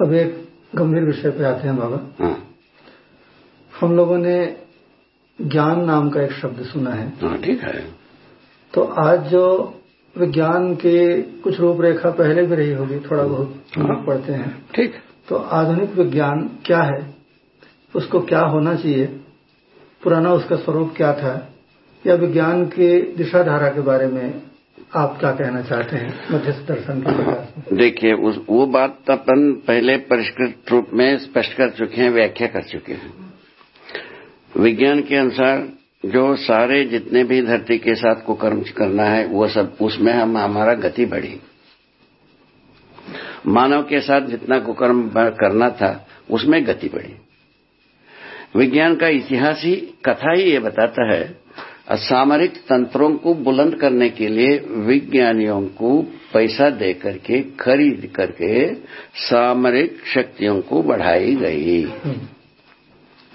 अब एक गंभीर विषय पे आते हैं बाबा। हाँ। हम लोगों ने ज्ञान नाम का एक शब्द सुना है। हाँ ठीक है। तो आज जो विज्ञान के कुछ रूपरेखा पहले भी रही होगी थोड़ा बहुत हम लोग पढ़ते हैं। ठीक। तो आधुनिक विज्ञान क्या है? उसको क्या होना चाहिए? पुराना उसका स्वरूप क्या था? या विज्ञान के दिशा धारा के बारे में आप क्या कहना चाहते हैं? मध्यस्थ दर्शन के देखिए वो बात अपन पहले परिष्कृत रूप में स्पष्ट कर चुके हैं, व्याख्या कर चुके हैं। विज्ञान के अनुसार जो सारे जितने भी धरती के साथ को कर्म करना है, वो सब, उसमें हम, हमारा गति बढ़ी। मानव के साथ जितना कुकर्म करना था, उसमें गति बढ़ी। विज्ञान का इतिहास ही, कथा ही ये बताता है सामरिक तंत्रों को बुलंद करने के लिए विज्ञानियों को पैसा दे करके खरीद करके सामरिक शक्तियों को बढ़ाई गई।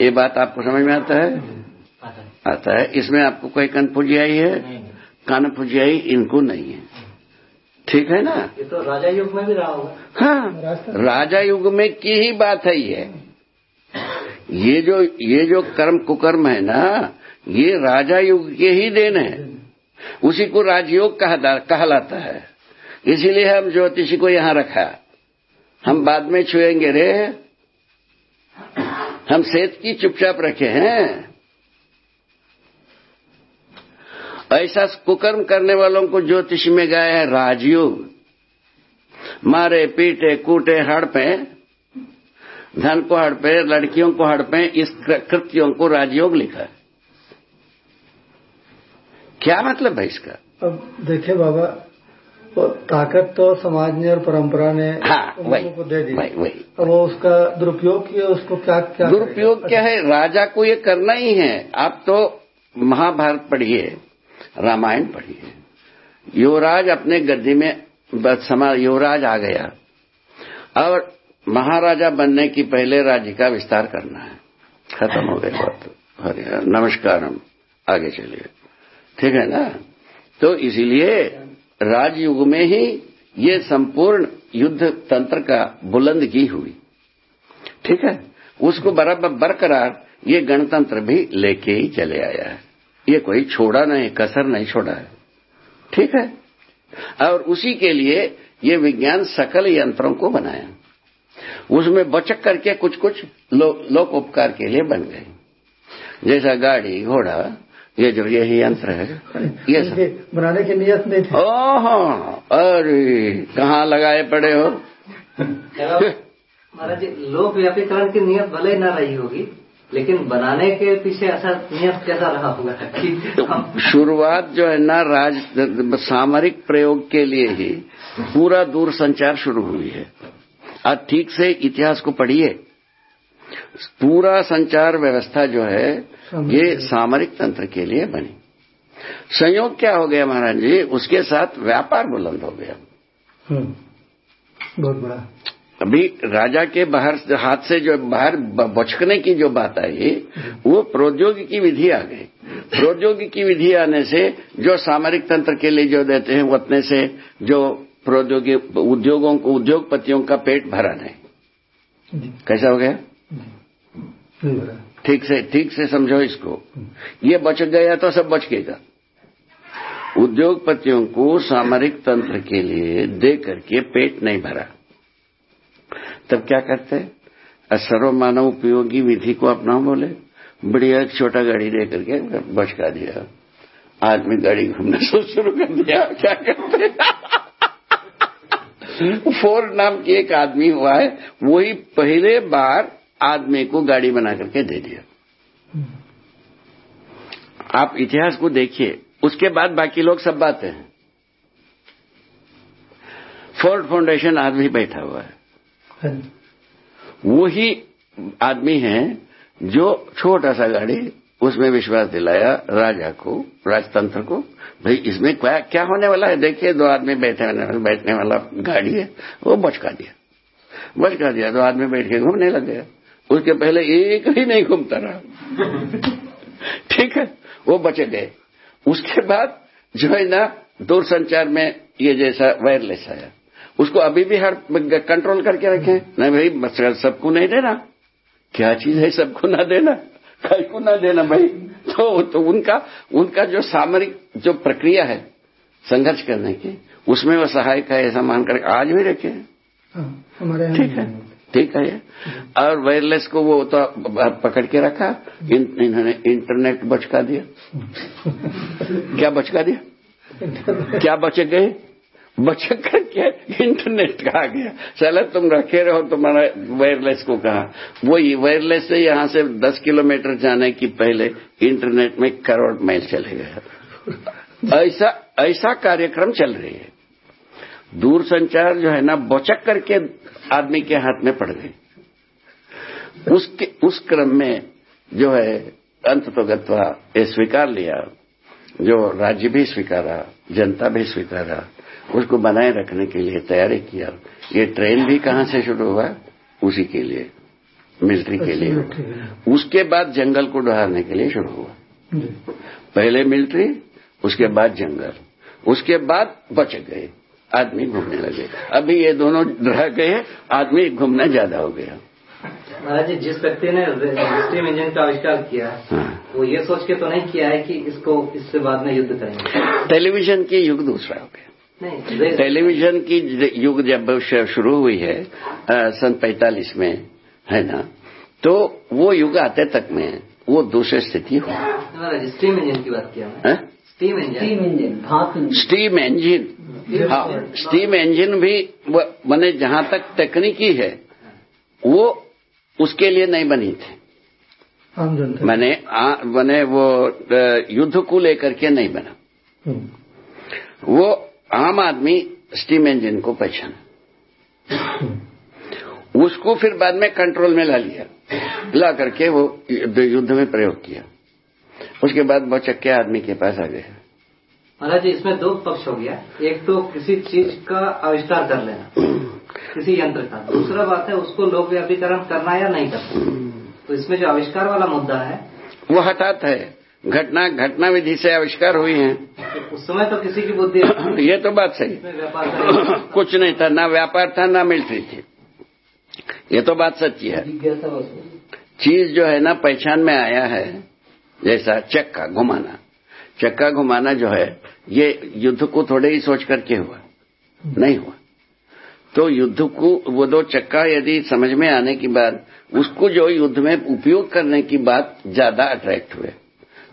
ये बात आपको समझ में आता है? आता है। इसमें आपको कोई कन्फ्यूजियाई है? कन्फ्यूजियाई इनको नहीं है। ठीक है ना? ये तो राजा युग में भी रहा होगा। हाँ। राजा युग में की ही बात है ये। ये जो ये जो कर्म कुकर्म है ना, ये राजा युग के ही देन है। उसी को राजयोग कहलाता है। इसीलिए हम ज्योतिषी को यहाँ रखा। हम बाद में छुएँगे रे। हम सेत की चुपचाप रखे हैं। ऐसा कुकर्म करने वालों को ज्योतिष में गाया है राजयोग। मारे पीटे कूटे हड़पे। धन को हड़पे लड़कियों को हड़पे इस कृत्यों को राजयोग लिखा है। क्या मतलब है इसका? अब देखिए बाबा वो ताकत तो समाज ने और परंपरा ने हाँ, वही, को दे दी। वही वही। अब वो उसका दुरुपयोग किया उसको क्या क्या दुरुपयोग क्या है? राजा को ये करना ही है। आप तो महाभारत पढ़िए रामायण पढ़िए। युवराज अपने गद्दी में समा युवराज आ गया। और महाराजा बनने की पहले राज्य का विस्तार करना है। खत्म हो गई बात। नमस्कार हम। आगे चलिए। ठीक है ना? तो इसीलिए राजयुग में ही ये संपूर्ण युद्ध तंत्र का बुलंदगी हुई। ठीक है? उसको बराबर बरकरार ये गणतंत्र भी लेके ही चले आया है। ये कोई छोड़ा नहीं, कसर नहीं छोड़ा है। ठीक है? और उसी के लिए ये विज्ञान सकल यंत्रों को बनाया। उसमें बचक करके कुछ कुछ लो, लोक उपकार के लिए बन गए जैसा गाड़ी घोड़ा ये जो यही यंत्र है ये सब। बनाने की नियत नहीं थी। ओहो अरे कहाँ लगाए पड़े हो? महाराज जी लोक व्यापीकरण की नियत भले ही ना रही होगी लेकिन बनाने के पीछे ऐसा नियत कैसा रहा होगा? कि शुरुआत जो है ना राज सामरिक प्रयोग के लिए ही पूरा दूर संचार शुरू हुई है। आज ठीक से इतिहास को पढ़िए। पूरा संचार व्यवस्था जो है ये सामरिक तंत्र के लिए बनी। संयोग क्या हो गया महाराज जी? उसके साथ व्यापार बुलंद हो गया। हम्म, बहुत बड़ा। अभी राजा के बाहर हाथ से जो बाहर बचकने की जो बात आई वो प्रौद्योगिकी विधि आ गई। प्रौद्योगिकी विधि आने से जो सामरिक तंत्र के लिए जो देते हैं उतने से जो प्रौद्योगिक उद्योगों को उद्योगपतियों का पेट भरा नहीं। कैसा हो गया? ठीक से ठीक से समझो इसको। ये बच गया तो सब बच गएगा उद्योगपतियों को सामरिक तंत्र के लिए दे करके पेट नहीं भरा। तब क्या करते? सर्व मानव उपयोगी विधि को अपना बोले। बढ़िया एक छोटा गाड़ी दे करके बचका दिया। आदमी गाड़ी घूमना शुरू कर दिया। क्या करते? फोर नाम की एक आदमी हुआ है वही पहले बार आदमी को गाड़ी बना करके दे दिया। आप इतिहास को देखिए उसके बाद बाकी लोग सब बातें हैं। फोर्ड फाउंडेशन आदमी बैठा हुआ है। है वही आदमी है जो छोटा सा गाड़ी उसमें विश्वास दिलाया राजा को, राजतंत्र को, भाई, इसमें क्या क्या होने वाला है? देखिए, दो आदमी बैठे बैठने वाला गाड़ी है, वो बचका दिया। बचका दिया, दो आदमी बैठ के घूमने लग गया। उसके पहले एक ही नहीं घूमता रहा। ठीक है, वो बचे गए। उसके बाद जो है ना, दूरसंचार में ये जैसा वायरलेस आया। उसको अभी भी हर कंट्रोल करके रखें। नहीं भाई सबको नहीं देना। क्या चीज़ है, सबको ना देना? कई को ना देना भाई। तो, तो उनका उनका जो सामरिक जो प्रक्रिया है संघर्ष करने की उसमें वो सहायक है ऐसा मानकर आज भी रखे हाँ, हमारे ठीक है। ठीक है और वायरलेस को वो तो पकड़ के रखा। इन, इन्होंने इंटरनेट बचका दिया। क्या बचका दिया? क्या बचे गए? बचक करके इंटरनेट कहा गया। चलो तुम रखे रहो, तुम्हारा वायरलेस को कहा? वो वायरलेस से यहाँ से 10 किलोमीटर जाने की पहले इंटरनेट में करोड़ माइल चले गए। ऐसा ऐसा कार्यक्रम चल रही है। दूर संचार जो है ना बचक करके आदमी के हाथ में पड़ गई उसके, उस क्रम में जो है, अंत तो गत्वा ये स्वीकार लिया, जो राज्य भी स्वीकारा, जनता भी स्वीकारा उसको बनाए रखने के लिए तैयारी किया। ये ट्रेन भी कहाँ से शुरू हुआ? उसी के लिए मिलिट्री के लिए उसके बाद जंगल को डहारने के लिए शुरू हुआ। पहले मिलिट्री उसके बाद जंगल। उसके बाद बच गए। आदमी घूमने लगे। अभी ये दोनों रह गए आदमी घूमना ज़्यादा हो गया। महाराज जी जिस व्यक्ति ने स्टीम इंजन का आविष्कार किया हाँ। वो ये सोच के तो नहीं किया है कि इसको इससे बाद में युद्ध करेंगे। टेलीविज़न की युग दूसरा हो गया। टेलीविज़न की युग जब शुरू हुई है सन पैतालीस में है ना? तो वो युग आते तक में वो दूसरी स्थिति हुई स्टीम इंजन की बात किया स्टीम इंजन स्टीम इंजन हाँ स्टीम इंजन भी मैंने जहाँ तक तकनीकी है वो उसके लिए नहीं बनी थी। मैंने मैंने वो युद्ध को लेकर के नहीं बना। हम्म। वो आम आदमी स्टीम इंजन को पहचाना। उसको फिर बाद में कंट्रोल में ला लिया। ला करके वो युद्ध में प्रयोग किया। उसके बाद वो चक्के आदमी के पास आ गए। महाराज जी इसमें दो पक्ष हो गया। एक तो किसी चीज़ का आविष्कार कर लेना किसी यंत्र का। दूसरा बात है उसको लोक व्यापीकरण करना या नहीं करना। तो इसमें जो आविष्कार वाला मुद्दा है वो हठात है। घटना घटना विधि से आविष्कार हुई है। तो उस समय तो किसी की बुद्धि ये तो बात सही। कुछ नहीं था ना व्यापार था ना मिलिट्री थी। ये तो बात सच्ची है। चीज़ जो है ना पहचान में आया है जैसा चक्का घुमाना। चक्का घुमाना जो है ये युद्ध को थोड़े ही सोच करके हुआ। नहीं हुआ। तो युद्ध को वो दो चक्का यदि समझ में आने की बाद उसको जो युद्ध में उपयोग करने की बात ज़्यादा अट्रैक्ट हुए।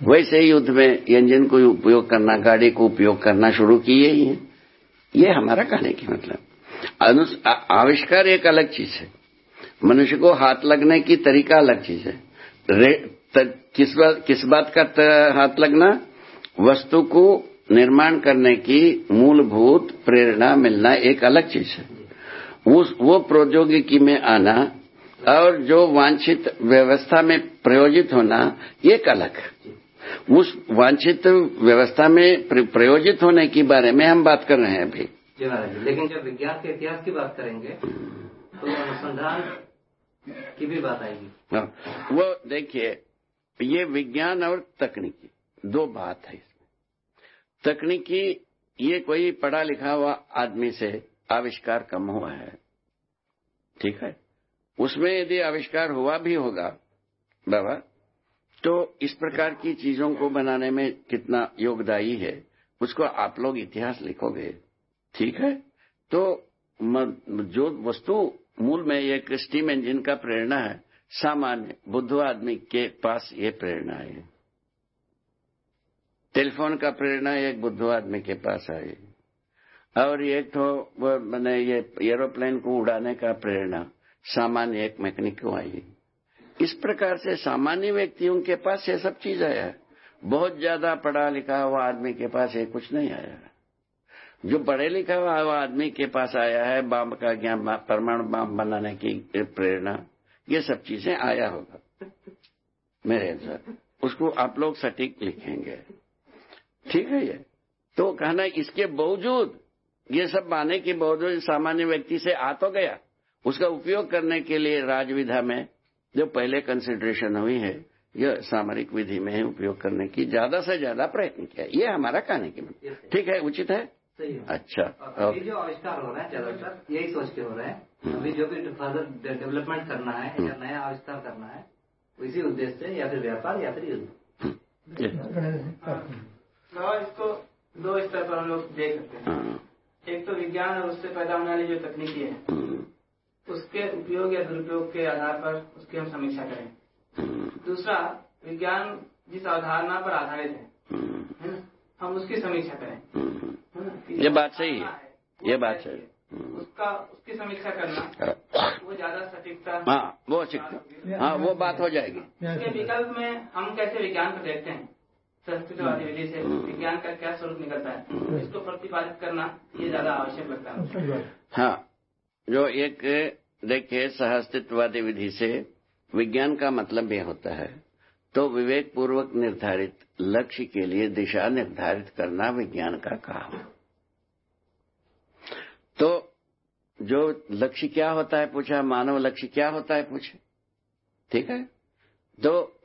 वैसे ही युद्ध में इंजन को उपयोग करना, गाड़ी को उपयोग करना शुरू किए ही है। ये हमारा कहने की मतलब। आविष्कार एक अलग चीज़ है। मनुष्य को हाथ लगने की तरीका अलग चीज़ है। किस बात किस बात का हाथ लगना? वस्तु को निर्माण करने की मूलभूत प्रेरणा मिलना एक अलग चीज़ है। उस, वो प्रौद्योगिकी में आना और जो वांछित व्यवस्था में प्रयोजित होना, एक अलग है। उस वांछित व्यवस्था में प्रयोजित होने के बारे में हम बात कर रहे हैं अभी। लेकिन जब विज्ञान के इतिहास की बात करेंगे तो अनुसंधान की भी बात आएगी। हाँ, वो देखिए ये विज्ञान और तकनीकी दो बात है इसमें। तकनीकी ये कोई पढ़ा लिखा हुआ आदमी से आविष्कार कम हुआ है ठीक है? उसमें यदि आविष्कार हुआ भी होगा बाबा तो इस प्रकार की चीज़ों को बनाने में कितना योगदायी है, उसको आप लोग इतिहास लिखोगे, ठीक है? तो जो वस्तु मूल में एक स्टीम इंजन का प्रेरणा है, सामान्य बुद्ध आदमी के पास ये प्रेरणा है। टेलीफोन का प्रेरणा एक बुद्ध आदमी के पास आई और एक तो मैंने ये, एरोप्लेन को उड़ाने का प्रेरणा, सामान्य एक मैकेनिक को आई। इस प्रकार से सामान्य व्यक्तियों के पास ये सब चीज़ आया है। बहुत ज़्यादा पढ़ा लिखा हुआ आदमी के पास ये कुछ नहीं आया है। जो पढ़े लिखा हुआ आदमी के पास आया है, बाम का ज्ञान परमाणु बाम बनाने की प्रेरणा, ये सब चीज़ें आया होगा। मेरे अनुसार, उसको आप लोग सटीक लिखेंगे। ठीक है ये? तो कहना, इसके बावजूद, ये सब आने के बावजूद, सामान्य व्यक्ति से आ तो गया। उसका उपयोग करने के लिए राजविधा में जो पहले कंसिडरेशन हुई है यह सामरिक विधि में उपयोग करने की ज़्यादा से ज़्यादा प्रयत्न किया। ये हमारा कहने की ठीक है उचित है? सही है। अच्छा और अभी जो आविष्कार हो रहे हैं ज़्यादातर यही सोच के हो रहे हैं। अभी जो भी फर्दर डेवलपमेंट करना है या नया आविष्कार करना है इसी उद्देश्य से या फिर व्यापार या फिर युद्ध। ये, इसको दो स्तर पर हम लोग देख सकते हैं। हाँ, एक तो विज्ञान और उससे पैदा होने वाली जो तकनीकी है। हम्म, उसके उपयोग या दुरुपयोग के आधार पर उसकी हम समीक्षा करें। हम्म, दूसरा विज्ञान जिस अवधारणा पर आधारित है हम्म, है ना? हम उसकी समीक्षा करें। हम्म। ये बात सही है। ये बात सही है। हम्म। उसका उसकी समीक्षा करना वो ज़्यादा सटीकता हाँ वो शिक्षा हाँ। वो बात हो जाएगी। इसके विकल्प में हम कैसे विज्ञान को देखते हैं? संस्कृतवादी विधि से विज्ञान का क्या स्वरूप निकलता है? इसको प्रतिपादित करना ये ज़्यादा आवश्यक लगता है। हाँ। जो एक, देखिए सहअस्तित्ववादी विधि से विज्ञान का मतलब यह होता है तो विवेक पूर्वक निर्धारित लक्ष्य के लिए दिशा निर्धारित करना विज्ञान का काम। तो जो लक्ष्य क्या होता है पूछा, मानव लक्ष्य क्या होता है पूछे? ठीक है? तो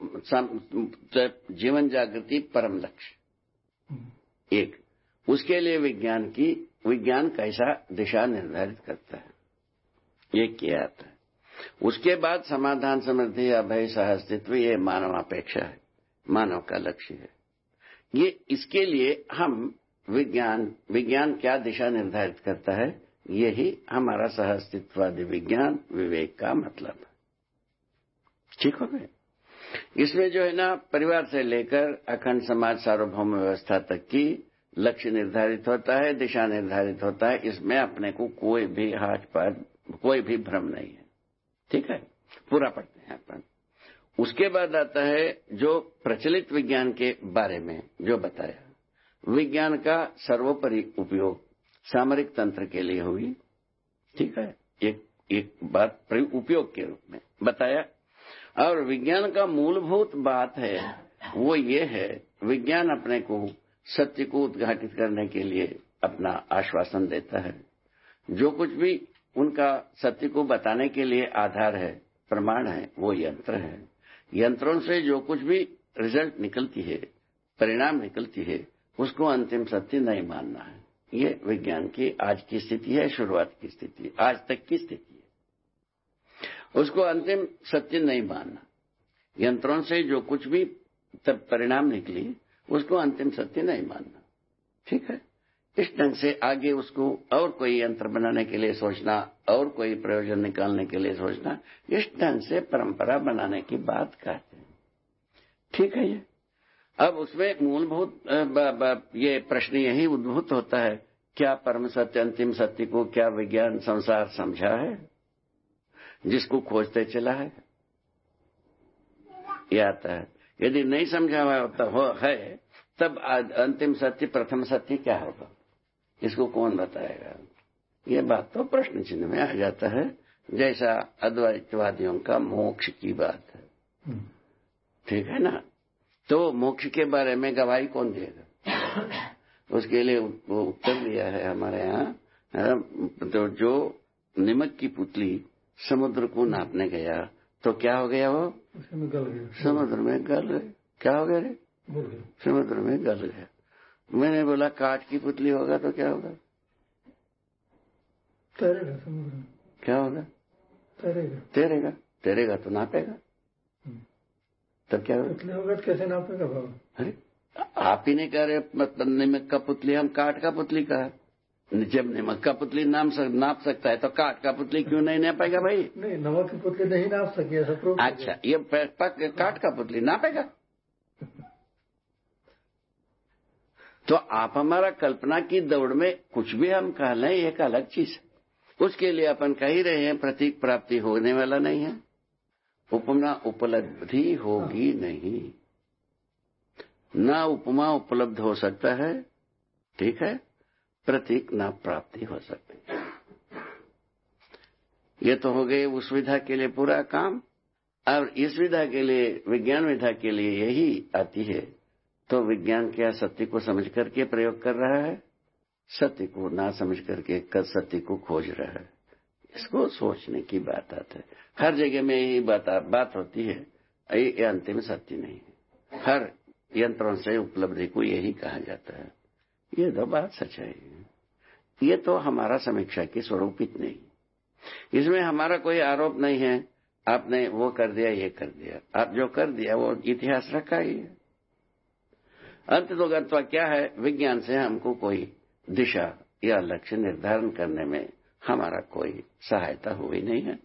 तो जीवन जागृति परम लक्ष्य। एक, उसके लिए विज्ञान की, विज्ञान कैसा दिशा निर्धारित करता है? ये किया है उसके बाद समाधान समृद्धि अभय सह अस्तित्व ये मानव अपेक्षा है, मानव का लक्ष्य है। ये इसके लिए हम विज्ञान विज्ञान क्या दिशा निर्धारित करता है, यही हमारा सह अस्तित्ववादी विज्ञान विवेक का मतलब ठीक हो गए इसमें जो है ना, परिवार से लेकर अखंड समाज, सार्वभौम व्यवस्था तक की लक्ष्य निर्धारित होता है, दिशा निर्धारित होता है, इसमें अपने को कोई भी हाथ पर कोई भी भ्रम नहीं है। ठीक है? पूरा पढ़ते हैं अपन। उसके बाद आता है जो प्रचलित विज्ञान के बारे में जो बताया। विज्ञान का सर्वोपरि उपयोग सामरिक तंत्र के लिए हुई। ठीक है? एक एक बात उपयोग के रूप में बताया। और विज्ञान का मूलभूत बात है, वो ये है, विज्ञान अपने को सत्य को उद्घाटित करने के लिए अपना आश्वासन देता है। जो कुछ भी उनका सत्य को बताने के लिए आधार है, प्रमाण है, वो यंत्र है। यंत्रों से जो कुछ भी रिज़ल्ट निकलती है, परिणाम निकलती है, उसको अंतिम सत्य नहीं मानना है। ये विज्ञान की आज की स्थिति है, शुरुआत की स्थिति आज तक की स्थिति है। उसको अंतिम सत्य नहीं मानना। यंत्रों से जो कुछ भी तब परिणाम निकली, उसको अंतिम सत्य नहीं मानना। ठीक है? इस ढंग से आगे उसको और कोई यंत्र बनाने के लिए सोचना, और कोई प्रयोजन निकालने के लिए सोचना, इस ढंग से परंपरा बनाने की बात कहते हैं। ठीक है ये? अब उसमें मूलभूत ब- ब- ये प्रश्न यही उद्भूत होता है, क्या परम सत्य अंतिम सत्य को क्या विज्ञान संसार समझा है? जिसको खोजते चला है? ये आता है। यदि नहीं समझा हुआ होता हो, है, तब अंतिम सत्य प्रथम सत्य क्या होगा? इसको कौन बताएगा? ये बात तो प्रश्न चिन्ह में आ जाता है जैसा अद्वैतवादियों का मोक्ष की बात है। ठीक है ना? तो मोक्ष के बारे में गवाही कौन देगा? उसके लिए वो उत्तर दिया है हमारे यहाँ तो जो निमक की पुतली समुद्र को नापने गया तो क्या हो गया वो? गल गया समुद्र में गल गए क्या हो गया रे? गया समुद्र में गल गया। मैंने बोला काट की पुतली होगा तो क्या होगा? तैरेगा समुद्र में क्या होगा? तैरेगा। तैरेगा। तैरेगा तो नापेगा। हम्म। तब क्या होगा? पुतले होगा तो कैसे नापेगा बाबा? अरे आप ही नहीं कह रहे मतलब निमक का पुतली हम काट का पुतली कहा जब निमक का पुतली नाम सक, नाप सकता है तो काट का पुतली क्यों नहीं नापेगा भाई? नहीं नमक की पुतली नहीं नाप सकी ऐसा अच्छा ये काठ का पुतली नापेगा। तो आप हमारा कल्पना की दौड़ में कुछ भी हम कह लें, एक अलग चीज़ है। उसके लिए अपन कह ही रहे हैं, प्रतीक प्राप्ति होने वाला नहीं है। उपमा उपलब्धि होगी नहीं। न उपमा उपलब्ध हो सकता है, ठीक है, प्रतीक न प्राप्ति हो सकती। है ये तो हो गए उस विधा के लिए पूरा काम, और इस विधा के लिए, विज्ञान विधा के लिए यही आती है। तो विज्ञान क्या सत्य को समझ करके प्रयोग कर रहा है? सत्य को ना समझ करके कर सत्य को खोज रहा है। इसको सोचने की बात आती है। हर जगह में यही बात बात होती है। ये अंतिम सत्य नहीं है। हर यंत्रों से उपलब्धि को यही कहा जाता है। ये तो बात सच्चाई है। ये तो हमारा समीक्षा की स्वरूप इतने ही इसमें हमारा कोई आरोप नहीं है। आपने वो कर दिया, ये कर दिया। आप जो कर दिया, वो इतिहास रखा ही है। अंत तो गत्वा क्या है? विज्ञान से हमको कोई दिशा या लक्ष्य निर्धारण करने में हमारा कोई सहायता हुई नहीं है।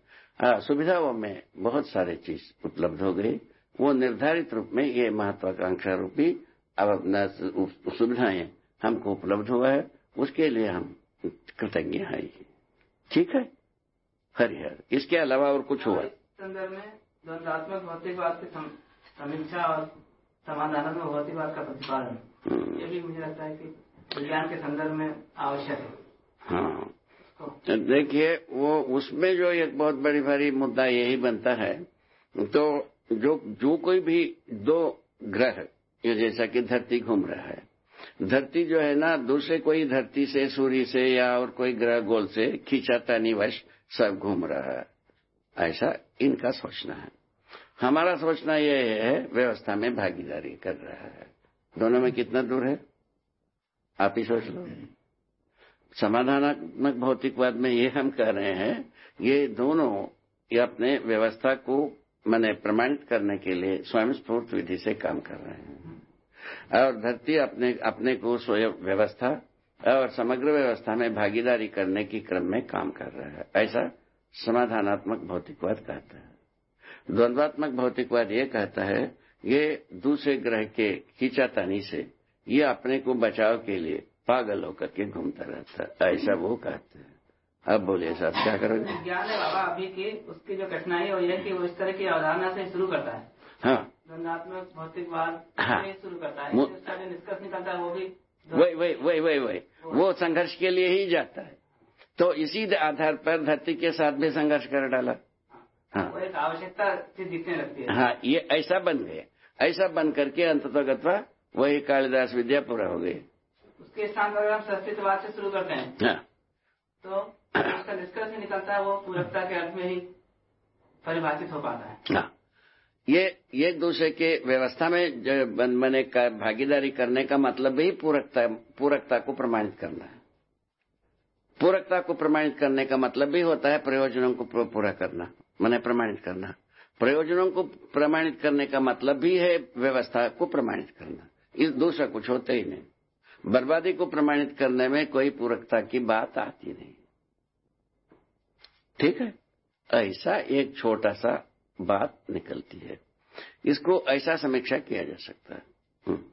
सुविधाओं में बहुत सारे चीज़ उपलब्ध हो गई। वो निर्धारित रूप में ये महत्वाकांक्षा रूपी अब अपना सुविधाएँ हमको उपलब्ध हुआ है। उसके लिए हम कृतज्ञ हैं। ठीक है? हरिहर इसके अलावा और कुछ हुआ? संदर्भ में समीक्षा और समाधानात्मक भौतिकवाद का प्रतिपादन। हम्म। ये भी मुझे लगता है कि विज्ञान के संदर्भ में आवश्यक है। हाँ। देखिए वो उसमें जो एक बहुत बड़ी भारी मुद्दा यही बनता है। तो जो जो कोई भी दो ग्रह ये जैसा कि धरती घूम रहा है धरती जो है ना दूसरे कोई धरती से सूर्य से या और कोई ग्रह गोल से खींचाता निवश सब घूम रहा है। ऐसा इनका सोचना है। हमारा सोचना यह है, व्यवस्था में भागीदारी कर रहा है। दोनों में कितना दूर है? आप ही सोच लो। समाधानात्मक भौतिकवाद में ये हम कह रहे हैं, ये दोनों ये अपने व्यवस्था को मैंने प्रमाणित करने के लिए स्वयं स्फूर्त विधि से काम कर रहे हैं। और धरती अपने अपने को स्वयं व्यवस्था और समग्र व्यवस्था में भागीदारी करने के क्रम में काम कर रहा है। ऐसा समाधानात्मक भौतिकवाद कहता है। द्वंद्वात्मक भौतिकवाद ये कहता है ये दूसरे ग्रह के खींचातानी से ये अपने को बचाव के लिए पागल होकर के घूमता रहता है। ऐसा वो कहते हैं। अब बोलिए साहब क्या करोगे? विज्ञान है बाबा अभी की उसकी जो कठिनाई हो है कि वो इस तरह की अवधारणा से शुरू करता है। हाँ। द्वंदात्मक भौतिकवाद हाँ। शुरू करता है। उसका जो निष्कर्ष निकलता है वो भी वही वही वही वही वही। वो संघर्ष के लिए ही जाता है। तो इसी आधार पर धरती के साथ भी संघर्ष कर डाला। हाँ। वो एक आवश्यकता से दिखने लगती है। हाँ ये ऐसा बन गए। ऐसा बन करके अंततोगत्वा वही कालिदास विद्या पूरा हो गई उसके स्थान पर अगर हम सस्तित्ववाद से शुरू करते हैं हाँ। तो उसका निष्कर्ष निकलता है वो पूरकता के अर्थ में ही परिभाषित हो पाता है। हाँ। ये ये दूसरे के व्यवस्था में जो बन- बने का भागीदारी करने का मतलब ही पूरकता पूरकता को प्रमाणित करना है। पूरकता को प्रमाणित करने का मतलब भी होता है प्रयोजनों को पूरा करना। मैंने प्रमाणित करना। प्रयोजनों को प्रमाणित करने का मतलब भी है व्यवस्था को प्रमाणित करना। इस दूसरा कुछ होता ही नहीं। बर्बादी को प्रमाणित करने में कोई पूरकता की बात आती नहीं। ठीक है? ऐसा एक छोटा सा बात निकलती है। इसको ऐसा समीक्षा किया जा सकता है। हम्म।